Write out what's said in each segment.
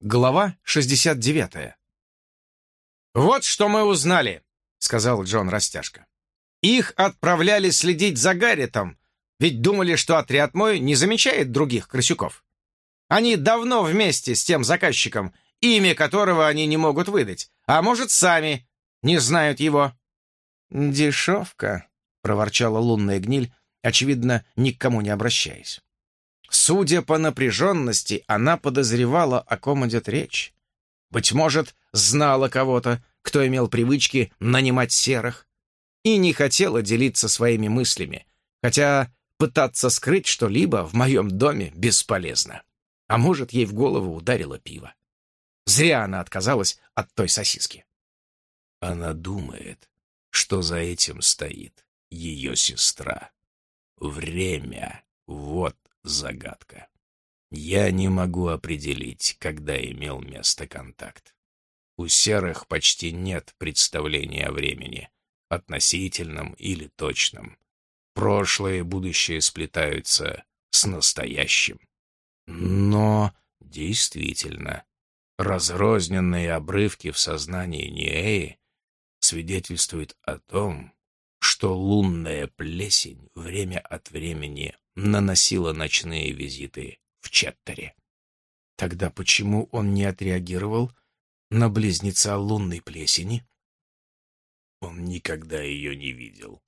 Глава 69. «Вот что мы узнали», — сказал Джон Растяжка. «Их отправляли следить за Гарритом, ведь думали, что отряд мой не замечает других крысюков. Они давно вместе с тем заказчиком, имя которого они не могут выдать, а может, сами не знают его». «Дешевка», — проворчала лунная гниль, очевидно, ни к кому не обращаясь. Судя по напряженности, она подозревала, о ком идет речь. Быть может, знала кого-то, кто имел привычки нанимать серых, и не хотела делиться своими мыслями, хотя пытаться скрыть что-либо в моем доме бесполезно. А может, ей в голову ударило пиво. Зря она отказалась от той сосиски. Она думает, что за этим стоит ее сестра. Время — вот загадка. Я не могу определить, когда имел место контакт. У серых почти нет представления о времени, относительном или точном. Прошлое и будущее сплетаются с настоящим. Но действительно, разрозненные обрывки в сознании Ниэи свидетельствуют о том, что лунная плесень время от времени наносила ночные визиты в Четтере. Тогда почему он не отреагировал на близнеца лунной плесени? Он никогда ее не видел.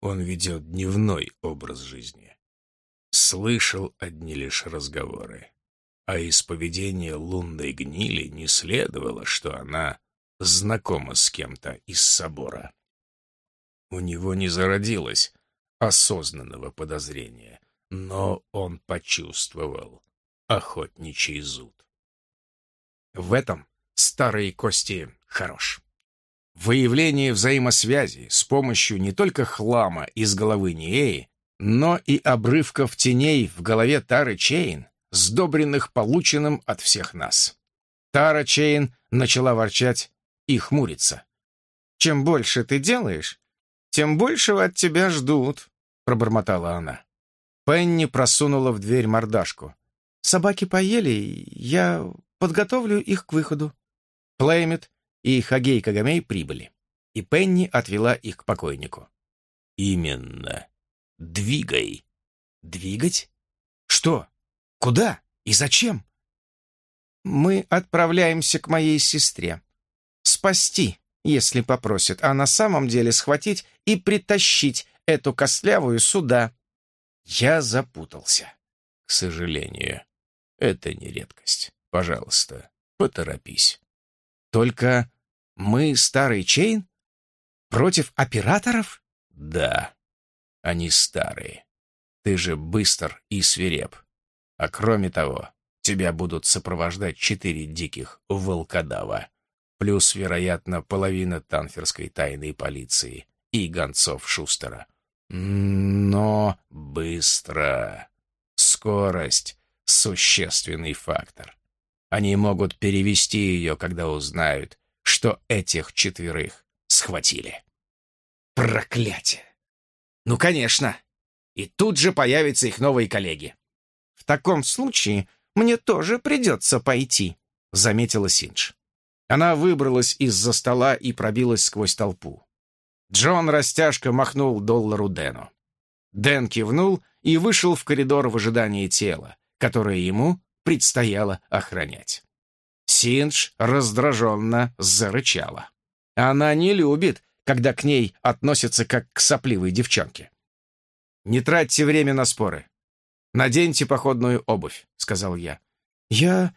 Он ведет дневной образ жизни. Слышал одни лишь разговоры. А из поведения лунной гнили не следовало, что она знакома с кем-то из собора. У него не зародилось осознанного подозрения, но он почувствовал охотничий зуд. В этом старые кости хорош. Выявление взаимосвязи с помощью не только хлама из головы Ниэи, но и обрывков теней в голове Тары Чейн, сдобренных полученным от всех нас. Тара Чейн начала ворчать и хмуриться. «Чем больше ты делаешь, тем большего от тебя ждут», — пробормотала она. Пенни просунула в дверь мордашку. «Собаки поели, я подготовлю их к выходу». Плеймит и Хагей Кагамей прибыли, и Пенни отвела их к покойнику. «Именно. Двигай». «Двигать? Что? Куда? И зачем?» «Мы отправляемся к моей сестре. Спасти, если попросят, а на самом деле схватить и притащить эту костлявую сюда». Я запутался. «К сожалению, это не редкость. Пожалуйста, поторопись». Только мы, старый Чейн, против операторов? Да, они старые. Ты же быстр и свиреп. А кроме того, тебя будут сопровождать четыре диких волкодава, плюс, вероятно, половина танферской тайной полиции и гонцов Шустера. Но быстро. Скорость — существенный фактор. Они могут перевести ее, когда узнают, что этих четверых схватили. Проклятие! Ну, конечно. И тут же появятся их новые коллеги. В таком случае мне тоже придется пойти, заметила Синдж. Она выбралась из-за стола и пробилась сквозь толпу. Джон растяжко махнул доллару Дэну. Дэн кивнул и вышел в коридор в ожидании тела, которое ему предстояло охранять. Синдж раздраженно зарычала. Она не любит, когда к ней относятся как к сопливой девчонке. «Не тратьте время на споры. Наденьте походную обувь», — сказал я. «Я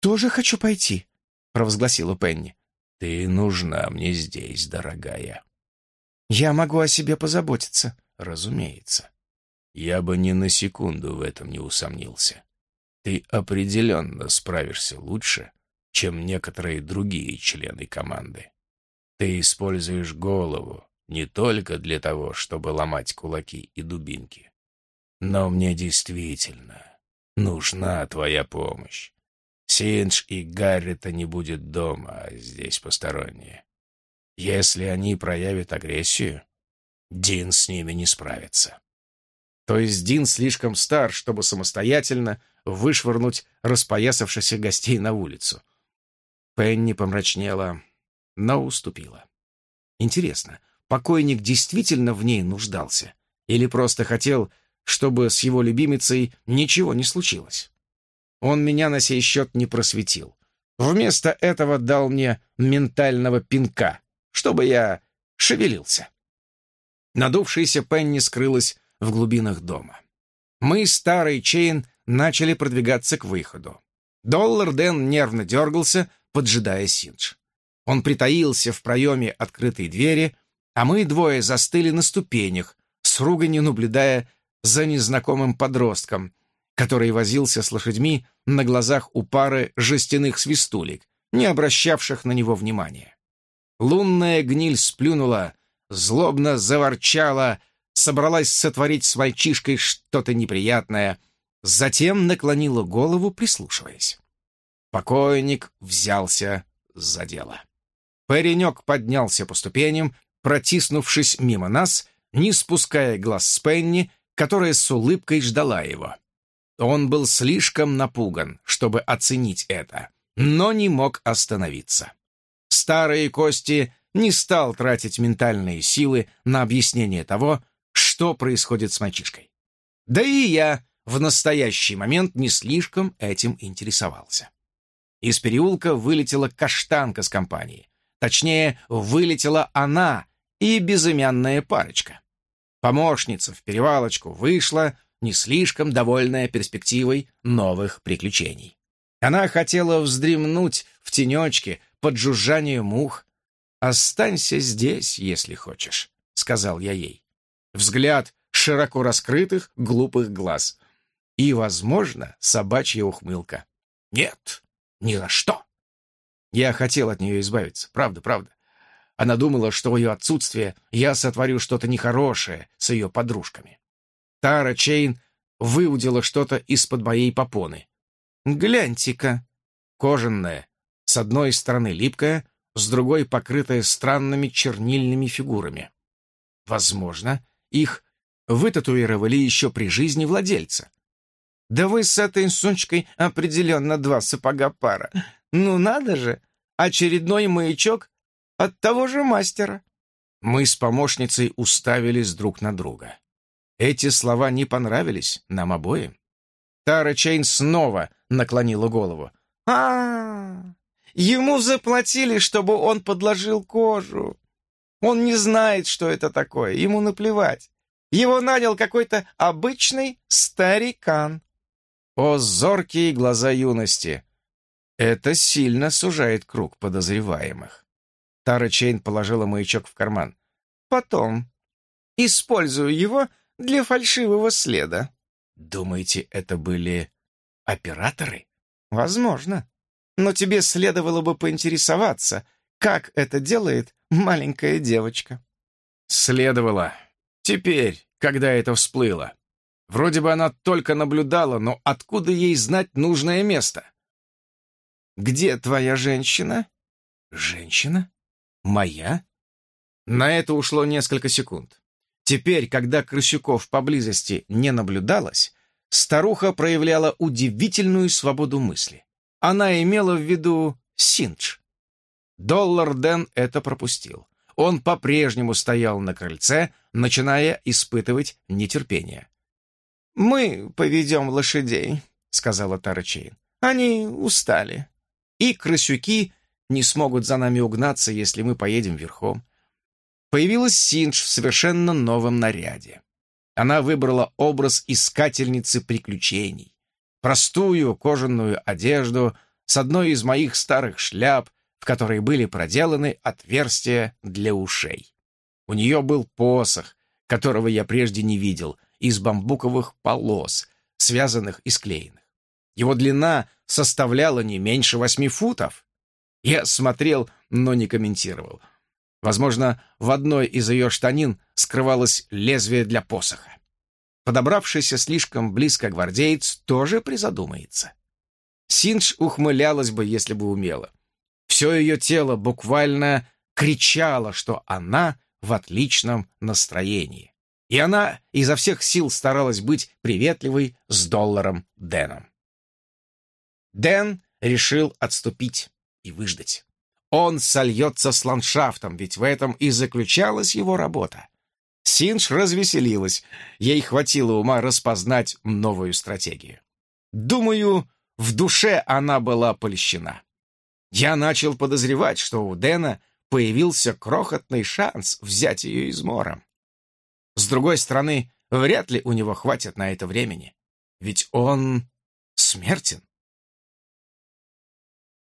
тоже хочу пойти», — провозгласила Пенни. «Ты нужна мне здесь, дорогая». «Я могу о себе позаботиться». «Разумеется. Я бы ни на секунду в этом не усомнился. Ты определенно справишься лучше, чем некоторые другие члены команды. Ты используешь голову не только для того, чтобы ломать кулаки и дубинки. Но мне действительно нужна твоя помощь. Синдж и Гаррита не будет дома, а здесь посторонние. Если они проявят агрессию, Дин с ними не справится. То есть Дин слишком стар, чтобы самостоятельно вышвырнуть распоясавшихся гостей на улицу. Пенни помрачнела, но уступила. Интересно, покойник действительно в ней нуждался? Или просто хотел, чтобы с его любимицей ничего не случилось? Он меня на сей счет не просветил. Вместо этого дал мне ментального пинка, чтобы я шевелился. Надувшаяся Пенни скрылась в глубинах дома. Мы с Тарой Чейн, начали продвигаться к выходу. Доллар Дэн нервно дергался, поджидая Синдж. Он притаился в проеме открытой двери, а мы двое застыли на ступенях, с руганью наблюдая за незнакомым подростком, который возился с лошадьми на глазах у пары жестяных свистулек, не обращавших на него внимания. Лунная гниль сплюнула, злобно заворчала, собралась сотворить с мальчишкой что-то неприятное, затем наклонила голову, прислушиваясь. Покойник взялся за дело. Паренек поднялся по ступеням, протиснувшись мимо нас, не спуская глаз с Пенни, которая с улыбкой ждала его. Он был слишком напуган, чтобы оценить это, но не мог остановиться. Старые кости не стал тратить ментальные силы на объяснение того, что происходит с мальчишкой. Да и я в настоящий момент не слишком этим интересовался. Из переулка вылетела каштанка с компанией. Точнее, вылетела она и безымянная парочка. Помощница в перевалочку вышла, не слишком довольная перспективой новых приключений. Она хотела вздремнуть в тенечке под жужжание мух. «Останься здесь, если хочешь», — сказал я ей. Взгляд широко раскрытых, глупых глаз. И, возможно, собачья ухмылка. «Нет, ни за что!» Я хотел от нее избавиться, правда, правда. Она думала, что в ее отсутствие я сотворю что-то нехорошее с ее подружками. Тара Чейн выудила что-то из-под моей попоны. «Гляньте-ка!» Кожаная, с одной стороны липкая, с другой покрытая странными чернильными фигурами. Возможно, их вытатуировали еще при жизни владельца. «Да вы с этой сучкой определенно два сапога пара. Ну надо же! Очередной маячок от того же мастера». Мы с помощницей уставились друг на друга. Эти слова не понравились нам обоим. Тара Чейн снова наклонила голову. а, -а, -а Ему заплатили, чтобы он подложил кожу. Он не знает, что это такое, ему наплевать. Его нанял какой-то обычный старикан. О, зоркие глаза юности! Это сильно сужает круг подозреваемых. Тара Чейн положила маячок в карман. Потом. Использую его для фальшивого следа. Думаете, это были операторы? Возможно. Но тебе следовало бы поинтересоваться, как это делает маленькая девочка. Следовало. Теперь, когда это всплыло. Вроде бы она только наблюдала, но откуда ей знать нужное место? «Где твоя женщина?» «Женщина? Моя?» На это ушло несколько секунд. Теперь, когда крысюков поблизости не наблюдалось, старуха проявляла удивительную свободу мысли. Она имела в виду Синдж. Доллар Дэн это пропустил. Он по-прежнему стоял на крыльце, начиная испытывать нетерпение. «Мы поведем лошадей», — сказала Тара Чейн. «Они устали. И крысюки не смогут за нами угнаться, если мы поедем верхом появилась Синдж в совершенно новом наряде. Она выбрала образ искательницы приключений. Простую кожаную одежду с одной из моих старых шляп, в которой были проделаны отверстия для ушей. У нее был посох, которого я прежде не видел, из бамбуковых полос, связанных и склеенных. Его длина составляла не меньше восьми футов. Я смотрел, но не комментировал — Возможно, в одной из ее штанин скрывалось лезвие для посоха. Подобравшийся слишком близко гвардеец тоже призадумается. Синдж ухмылялась бы, если бы умела. Все ее тело буквально кричало, что она в отличном настроении. И она изо всех сил старалась быть приветливой с долларом Дэном. Дэн решил отступить и выждать. Он сольется с ландшафтом, ведь в этом и заключалась его работа. Синж развеселилась. Ей хватило ума распознать новую стратегию. Думаю, в душе она была польщена. Я начал подозревать, что у Дэна появился крохотный шанс взять ее измором. С другой стороны, вряд ли у него хватит на это времени, ведь он смертен.